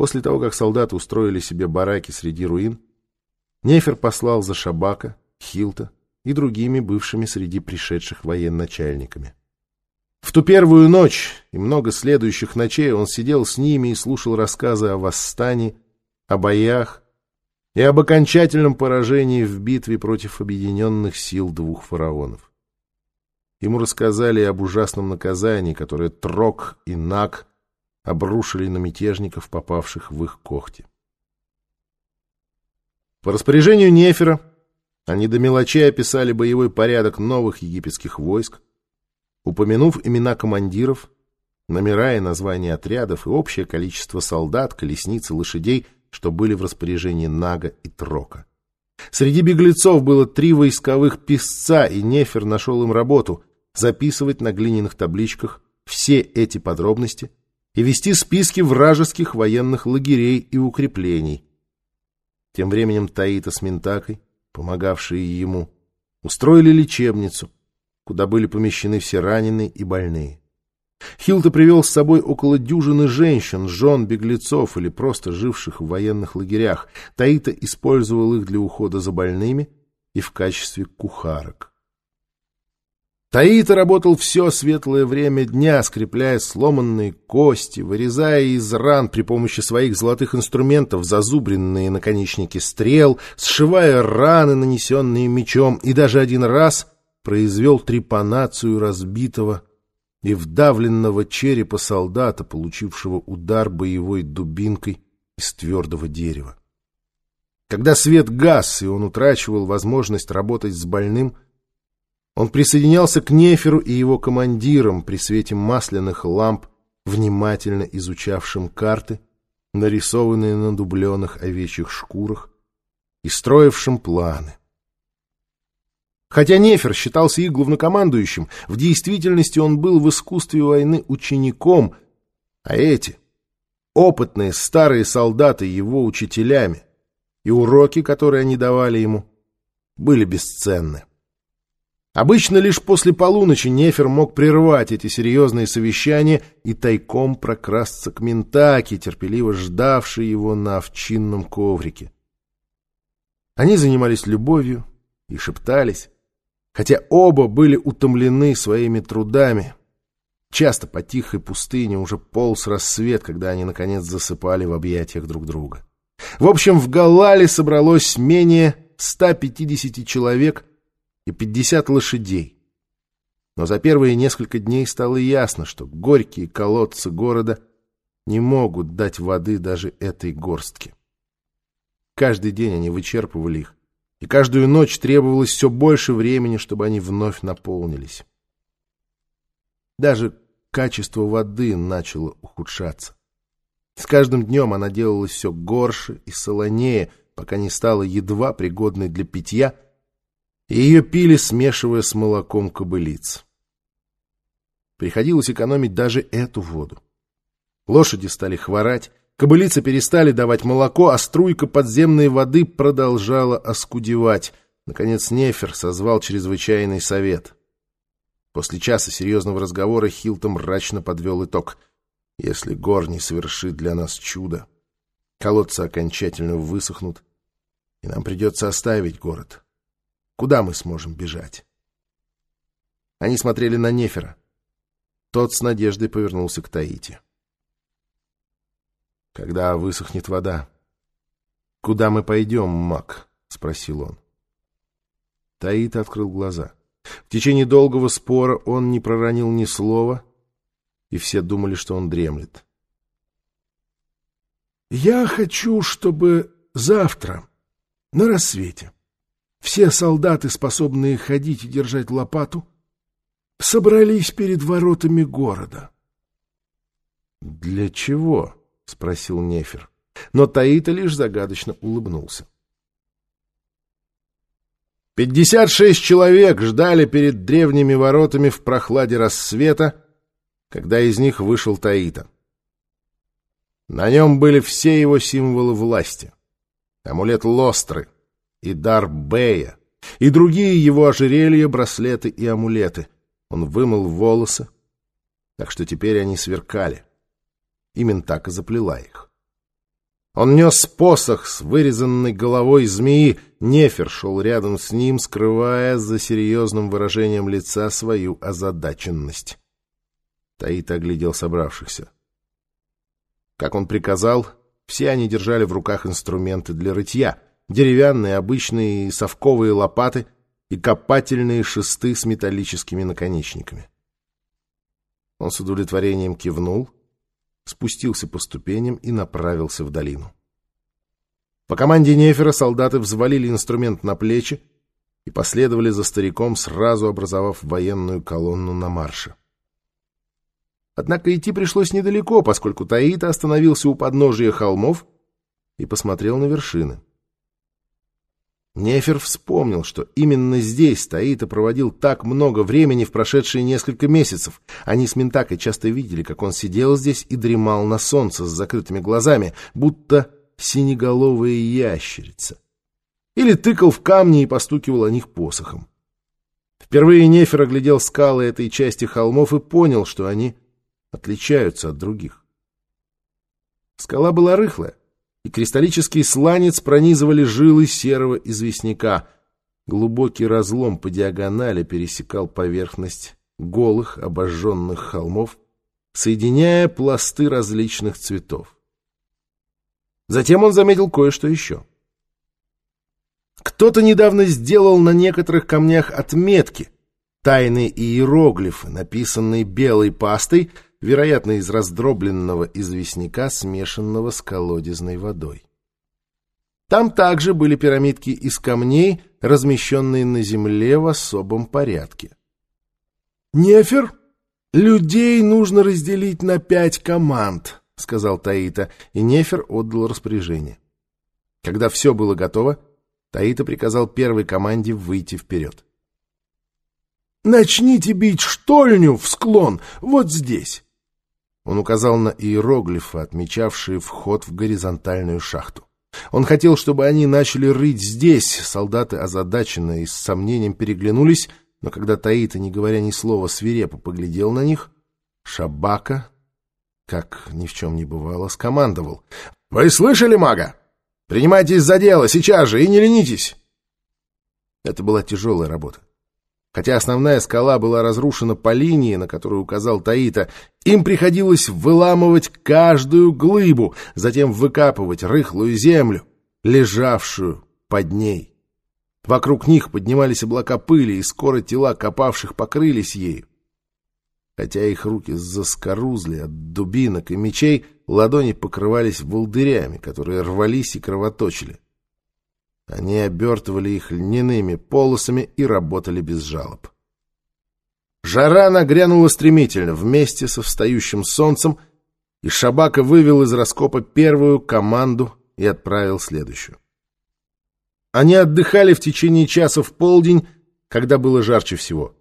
После того, как солдаты устроили себе бараки среди руин, Нефер послал за Шабака, Хилта и другими бывшими среди пришедших военачальниками. В ту первую ночь и много следующих ночей он сидел с ними и слушал рассказы о восстании, о боях и об окончательном поражении в битве против объединенных сил двух фараонов. Ему рассказали об ужасном наказании, которое Трок и Нак обрушили на мятежников, попавших в их когти. По распоряжению Нефера они до мелочей описали боевой порядок новых египетских войск, упомянув имена командиров, номера и названия отрядов и общее количество солдат, колесниц и лошадей, что были в распоряжении Нага и Трока. Среди беглецов было три войсковых писца, и Нефер нашел им работу — записывать на глиняных табличках все эти подробности и вести списки вражеских военных лагерей и укреплений. Тем временем Таита с Ментакой, помогавшие ему, устроили лечебницу — куда были помещены все раненые и больные. Хилта привел с собой около дюжины женщин, жен беглецов или просто живших в военных лагерях. Таита использовал их для ухода за больными и в качестве кухарок. Таита работал все светлое время дня, скрепляя сломанные кости, вырезая из ран при помощи своих золотых инструментов зазубренные наконечники стрел, сшивая раны, нанесенные мечом, и даже один раз произвел трепанацию разбитого и вдавленного черепа солдата, получившего удар боевой дубинкой из твердого дерева. Когда свет гас, и он утрачивал возможность работать с больным, он присоединялся к Неферу и его командирам при свете масляных ламп, внимательно изучавшим карты, нарисованные на дубленых овечьих шкурах, и строившим планы. Хотя Нефер считался их главнокомандующим, в действительности он был в искусстве войны учеником, а эти — опытные старые солдаты его учителями, и уроки, которые они давали ему, были бесценны. Обычно лишь после полуночи Нефер мог прервать эти серьезные совещания и тайком прокрасться к Ментаке, терпеливо ждавшей его на овчинном коврике. Они занимались любовью и шептались, хотя оба были утомлены своими трудами. Часто по тихой пустыне уже полз рассвет, когда они, наконец, засыпали в объятиях друг друга. В общем, в Галале собралось менее 150 человек и 50 лошадей. Но за первые несколько дней стало ясно, что горькие колодцы города не могут дать воды даже этой горстке. Каждый день они вычерпывали их, и каждую ночь требовалось все больше времени, чтобы они вновь наполнились. Даже качество воды начало ухудшаться. С каждым днем она делалась все горше и солонее, пока не стала едва пригодной для питья, ее пили, смешивая с молоком кобылиц. Приходилось экономить даже эту воду. Лошади стали хворать, Кобылицы перестали давать молоко, а струйка подземной воды продолжала оскудевать. Наконец Нефер созвал чрезвычайный совет. После часа серьезного разговора Хилтон мрачно подвел итог. «Если Гор не совершит для нас чудо, колодцы окончательно высохнут, и нам придется оставить город. Куда мы сможем бежать?» Они смотрели на Нефера. Тот с надеждой повернулся к Таити когда высохнет вода. — Куда мы пойдем, маг? — спросил он. Таит открыл глаза. В течение долгого спора он не проронил ни слова, и все думали, что он дремлет. — Я хочу, чтобы завтра, на рассвете, все солдаты, способные ходить и держать лопату, собрались перед воротами города. — Для чего? —— спросил Нефер. Но Таита лишь загадочно улыбнулся. Пятьдесят шесть человек ждали перед древними воротами в прохладе рассвета, когда из них вышел Таита. На нем были все его символы власти. Амулет Лостры и дар Бея, и другие его ожерелья, браслеты и амулеты. Он вымыл волосы, так что теперь они сверкали. И заплела их. Он нес посох с вырезанной головой змеи. Нефер шел рядом с ним, скрывая за серьезным выражением лица свою озадаченность. Таит оглядел собравшихся. Как он приказал, все они держали в руках инструменты для рытья. Деревянные, обычные совковые лопаты и копательные шесты с металлическими наконечниками. Он с удовлетворением кивнул — спустился по ступеням и направился в долину. По команде Нефера солдаты взвалили инструмент на плечи и последовали за стариком, сразу образовав военную колонну на марше. Однако идти пришлось недалеко, поскольку Таита остановился у подножия холмов и посмотрел на вершины. Нефер вспомнил, что именно здесь Таита проводил так много времени в прошедшие несколько месяцев. Они с Ментакой часто видели, как он сидел здесь и дремал на солнце с закрытыми глазами, будто синеголовая ящерица. Или тыкал в камни и постукивал о них посохом. Впервые Нефер оглядел скалы этой части холмов и понял, что они отличаются от других. Скала была рыхлая, и кристаллический сланец пронизывали жилы серого известняка. Глубокий разлом по диагонали пересекал поверхность голых обожженных холмов, соединяя пласты различных цветов. Затем он заметил кое-что еще. Кто-то недавно сделал на некоторых камнях отметки, тайные иероглифы, написанные белой пастой — вероятно, из раздробленного известняка, смешанного с колодезной водой. Там также были пирамидки из камней, размещенные на земле в особом порядке. «Нефер, людей нужно разделить на пять команд», — сказал Таита, и Нефер отдал распоряжение. Когда все было готово, Таита приказал первой команде выйти вперед. «Начните бить штольню в склон вот здесь. Он указал на иероглифы, отмечавшие вход в горизонтальную шахту. Он хотел, чтобы они начали рыть здесь. Солдаты озадаченно и с сомнением переглянулись, но когда Таита, не говоря ни слова, свирепо поглядел на них, Шабака, как ни в чем не бывало, скомандовал. — Вы слышали, мага? Принимайтесь за дело сейчас же и не ленитесь! Это была тяжелая работа. Хотя основная скала была разрушена по линии, на которую указал Таита, им приходилось выламывать каждую глыбу, затем выкапывать рыхлую землю, лежавшую под ней. Вокруг них поднимались облака пыли, и скоро тела копавших покрылись ею. Хотя их руки заскорузли от дубинок и мечей, ладони покрывались волдырями, которые рвались и кровоточили. Они обертывали их льняными полосами и работали без жалоб. Жара нагрянула стремительно вместе со встающим солнцем, и Шабака вывел из раскопа первую команду и отправил следующую. Они отдыхали в течение часа в полдень, когда было жарче всего.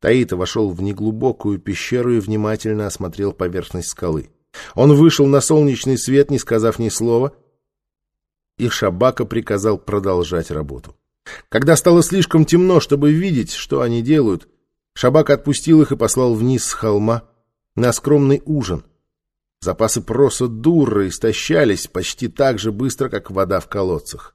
Таита вошел в неглубокую пещеру и внимательно осмотрел поверхность скалы. Он вышел на солнечный свет, не сказав ни слова — и Шабака приказал продолжать работу. Когда стало слишком темно, чтобы видеть, что они делают, Шабака отпустил их и послал вниз с холма на скромный ужин. Запасы проса дурры истощались почти так же быстро, как вода в колодцах.